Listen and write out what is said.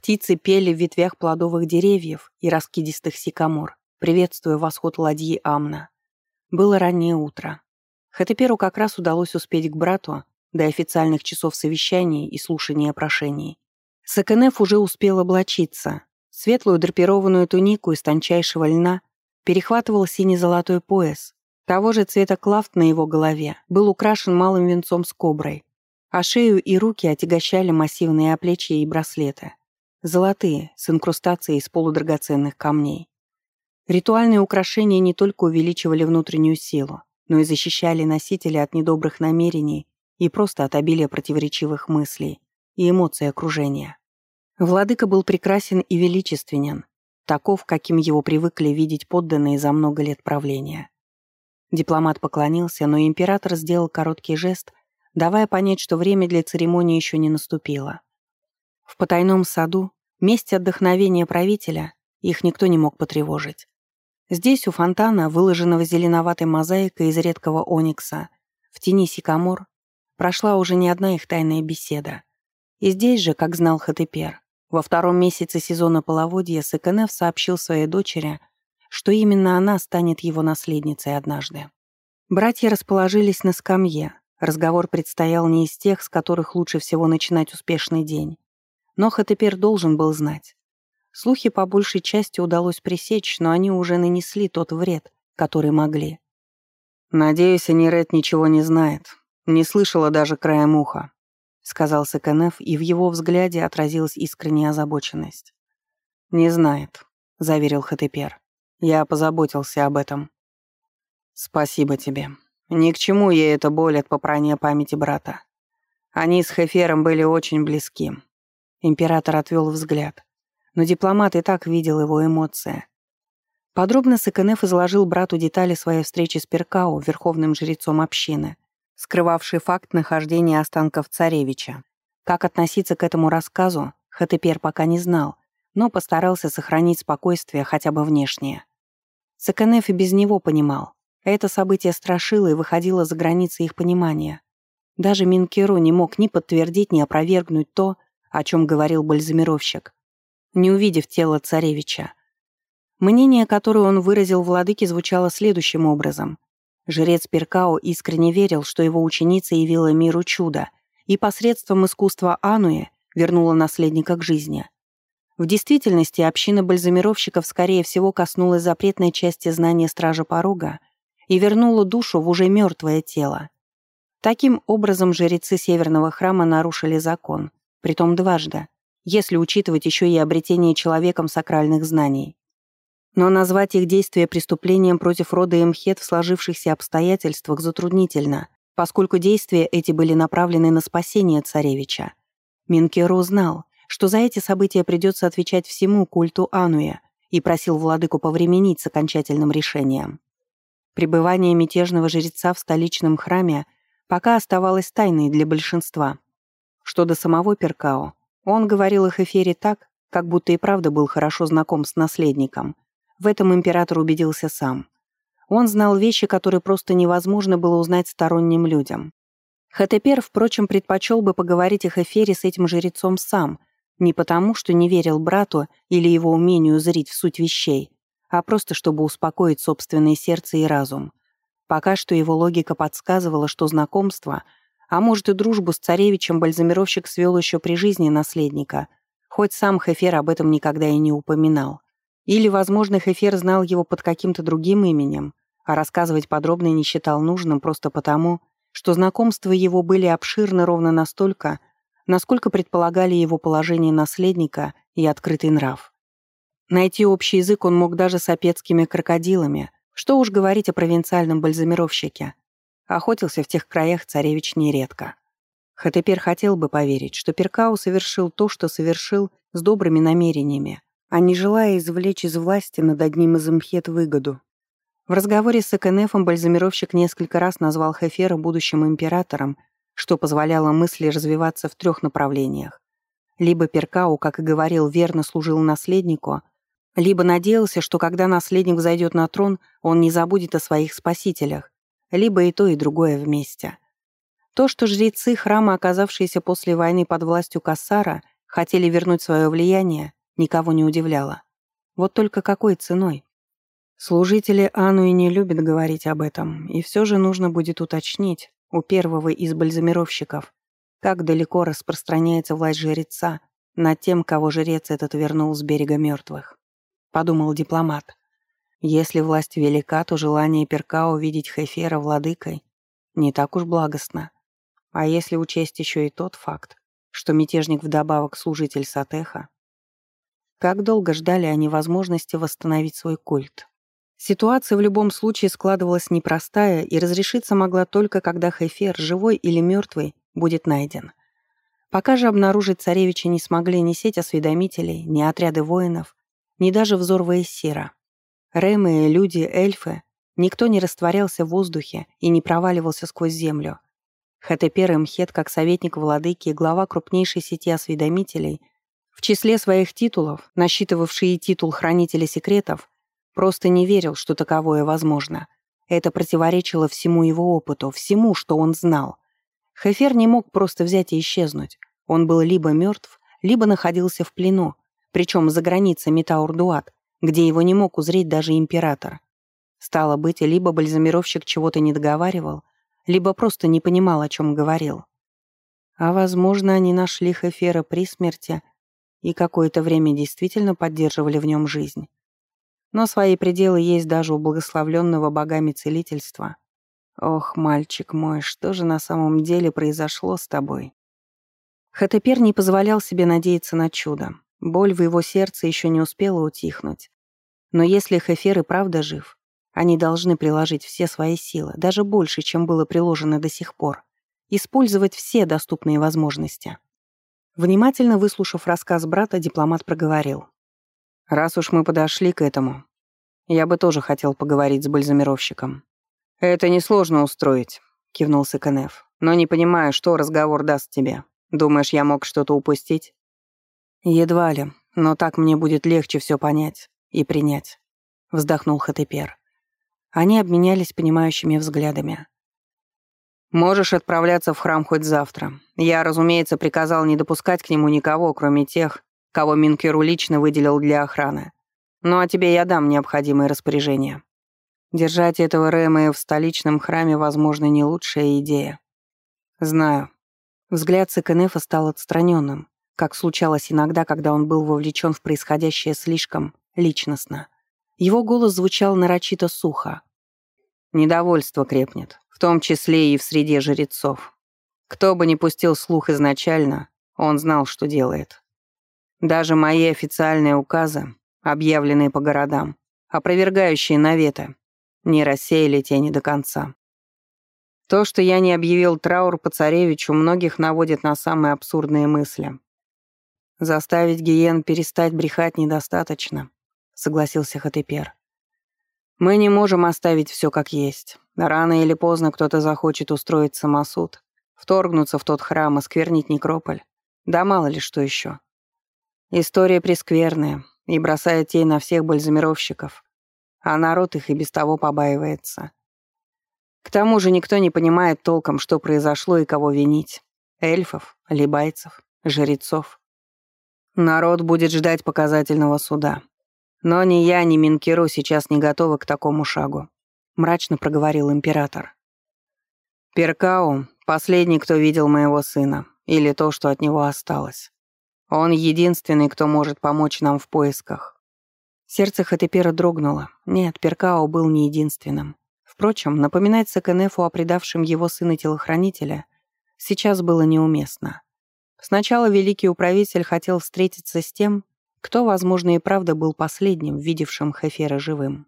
Птицы пели в ветвях плодовых деревьев и раскидистых сикамор, приветствуя восход ладьи Амна. Было раннее утро. Хатеперу как раз удалось успеть к брату до официальных часов совещаний и слушания прошений. Сакенеф уже успел облачиться. Светлую драпированную тунику из тончайшего льна перехватывал синий-золотой пояс. Того же цвета клафт на его голове был украшен малым венцом с коброй, а шею и руки отягощали массивные оплечья и браслеты. Золотые, с инкрустацией из полудрагоценных камней. Ритуальные украшения не только увеличивали внутреннюю силу, но и защищали носителя от недобрых намерений и просто от обилия противоречивых мыслей и эмоций окружения. Владыка был прекрасен и величественен, таков, каким его привыкли видеть подданные за много лет правления. Дипломат поклонился, но император сделал короткий жест, давая понять, что время для церемонии еще не наступило. В потайном саду, месте отдохновения правителя, их никто не мог потревожить. Здесь, у фонтана, выложенного зеленоватой мозаикой из редкого оникса, в тени сикамор, прошла уже не одна их тайная беседа. И здесь же, как знал Хатепер, во втором месяце сезона половодья Сыкенев сообщил своей дочери, что именно она станет его наследницей однажды. Братья расположились на скамье. Разговор предстоял не из тех, с которых лучше всего начинать успешный день. Но Хатепер должен был знать. Слухи по большей части удалось пресечь, но они уже нанесли тот вред, который могли. «Надеюсь, Анирет ничего не знает. Не слышала даже краем уха», — сказал Саканеф, и в его взгляде отразилась искренняя озабоченность. «Не знает», — заверил Хатепер. «Я позаботился об этом». «Спасибо тебе. Ни к чему ей эта боль от попрания памяти брата. Они с Хефером были очень близки». Император отвел взгляд но дипломат и так видел его эмоции. Подробно Сыкенеф изложил брату детали своей встречи с Перкао, верховным жрецом общины, скрывавший факт нахождения останков царевича. Как относиться к этому рассказу, Хатепер пока не знал, но постарался сохранить спокойствие хотя бы внешнее. Сыкенеф и без него понимал. Это событие страшило и выходило за границы их понимания. Даже Минкеру не мог ни подтвердить, ни опровергнуть то, о чем говорил бальзамировщик не увидев тело царевича. Мнение, которое он выразил владыке, звучало следующим образом. Жрец Перкао искренне верил, что его ученица явила миру чудо и посредством искусства Ануэ вернула наследника к жизни. В действительности община бальзамировщиков скорее всего коснулась запретной части знания Стража Порога и вернула душу в уже мертвое тело. Таким образом жрецы Северного храма нарушили закон, притом дважды — если учитывать еще и обретение человеком сакральных знаний. Но назвать их действия преступлением против рода Эмхет в сложившихся обстоятельствах затруднительно, поскольку действия эти были направлены на спасение царевича. Минкеру знал, что за эти события придется отвечать всему культу Ануя и просил владыку повременить с окончательным решением. Пребывание мятежного жреца в столичном храме пока оставалось тайной для большинства. Что до самого Перкао, он говорил их эфире так, как будто и правда был хорошо знаком с наследником. В этом император убедился сам. Он знал вещи, которые просто невозможно было узнать сторонним людям. Хатепер, впрочем, предпочел бы поговорить их эфире с этим жрецом сам, не потому, что не верил брату или его умению зрить в суть вещей, а просто чтобы успокоить собственное сердце и разум. Пока что его логика подсказывала, что знакомство — а может и дружбу с царевичем бальзамировщик свел еще при жизни наследника, хоть сам Хефер об этом никогда и не упоминал. Или, возможно, Хефер знал его под каким-то другим именем, а рассказывать подробно не считал нужным просто потому, что знакомства его были обширны ровно настолько, насколько предполагали его положение наследника и открытый нрав. Найти общий язык он мог даже с опецкими крокодилами, что уж говорить о провинциальном бальзамировщике. Охотился в тех краях царевич нередко. Хатепер хотел бы поверить, что Перкау совершил то, что совершил с добрыми намерениями, а не желая извлечь из власти над одним из мхет выгоду. В разговоре с Экенефом бальзамировщик несколько раз назвал Хефера будущим императором, что позволяло мысли развиваться в трех направлениях. Либо Перкау, как и говорил, верно служил наследнику, либо надеялся, что когда наследник зайдет на трон, он не забудет о своих спасителях, либо и то, и другое вместе. То, что жрецы храма, оказавшиеся после войны под властью Кассара, хотели вернуть свое влияние, никого не удивляло. Вот только какой ценой? Служители Ану и не любят говорить об этом, и все же нужно будет уточнить у первого из бальзамировщиков, как далеко распространяется власть жреца над тем, кого жрец этот вернул с берега мертвых. Подумал дипломат. Если власть велика, то желание Перка увидеть Хефера владыкой не так уж благостно. А если учесть еще и тот факт, что мятежник вдобавок служитель Сатеха, как долго ждали они возможности восстановить свой культ? Ситуация в любом случае складывалась непростая и разрешиться могла только, когда Хефер, живой или мертвый, будет найден. Пока же обнаружить царевича не смогли ни сеть осведомителей, ни отряды воинов, ни даже взор Ваесира. Рэмы, люди, эльфы — никто не растворялся в воздухе и не проваливался сквозь землю. Хатепер Мхет, как советник владыки и глава крупнейшей сети осведомителей, в числе своих титулов, насчитывавший титул хранителя секретов, Просто не верил, что таковое возможно. Это противоречило всему его опыту, всему, что он знал. Хефер не мог просто взять и исчезнуть. Он был либо мертв, либо находился в плену, причем за границей Метаурдуат, где его не мог узреть даже император. Стало быть, либо бальзамировщик чего-то не договаривал, либо просто не понимал, о чем говорил. А возможно, они нашли Хефера при смерти и какое-то время действительно поддерживали в нем жизнь. Но свои пределы есть даже у благословленного богами целительства. Ох, мальчик мой, что же на самом деле произошло с тобой? Хатепер не позволял себе надеяться на чудо. Боль в его сердце еще не успела утихнуть. Но если Хефер и правда жив, они должны приложить все свои силы, даже больше, чем было приложено до сих пор, использовать все доступные возможности. Внимательно выслушав рассказ брата, дипломат проговорил. Раз уж мы подошли к этому, я бы тоже хотел поговорить с бальзамировщиком. Это несложно устроить, кивнул Сыканев. Но не понимаю, что разговор даст тебе. Думаешь, я мог что-то упустить? Едва ли, но так мне будет легче все понять и принять, вздохнул Хатепер. Они обменялись понимающими взглядами. «Можешь отправляться в храм хоть завтра. Я, разумеется, приказал не допускать к нему никого, кроме тех, кого Минкеру лично выделил для охраны. Ну а тебе я дам необходимые распоряжения. Держать этого Рэма в столичном храме, возможно, не лучшая идея. Знаю. Взгляд Сыкенефа стал отстраненным, как случалось иногда, когда он был вовлечен в происходящее слишком личностно. Его голос звучал нарочито сухо. Недовольство крепнет, в том числе и в среде жрецов. Кто бы ни пустил слух изначально, он знал, что делает. Даже мои официальные указы, объявленные по городам, опровергающие наветы, не рассеяли тени до конца. То, что я не объявил траур по царевичу, многих наводит на самые абсурдные мысли. Заставить Гиен перестать брехать недостаточно, согласился Хатепер. Мы не можем оставить все как есть. Рано или поздно кто-то захочет устроить самосуд, вторгнуться в тот храм и сквернить некрополь. Да мало ли что еще. История прескверная и бросает тень на всех бальзамировщиков, а народ их и без того побаивается. К тому же никто не понимает толком, что произошло и кого винить. Эльфов, либайцев, жрецов. Народ будет ждать показательного суда. Но ни я, ни Минкиру сейчас не готовы к такому шагу, мрачно проговорил император. Перкау — последний, кто видел моего сына, или то, что от него осталось. Он единственный, кто может помочь нам в поисках. Сердце Хатепера дрогнуло. Нет, Перкао был не единственным. Впрочем, напоминать Сакенефу о предавшем его сына телохранителя сейчас было неуместно. Сначала великий управитель хотел встретиться с тем, кто, возможно, и правда был последним, видевшим Хефера живым.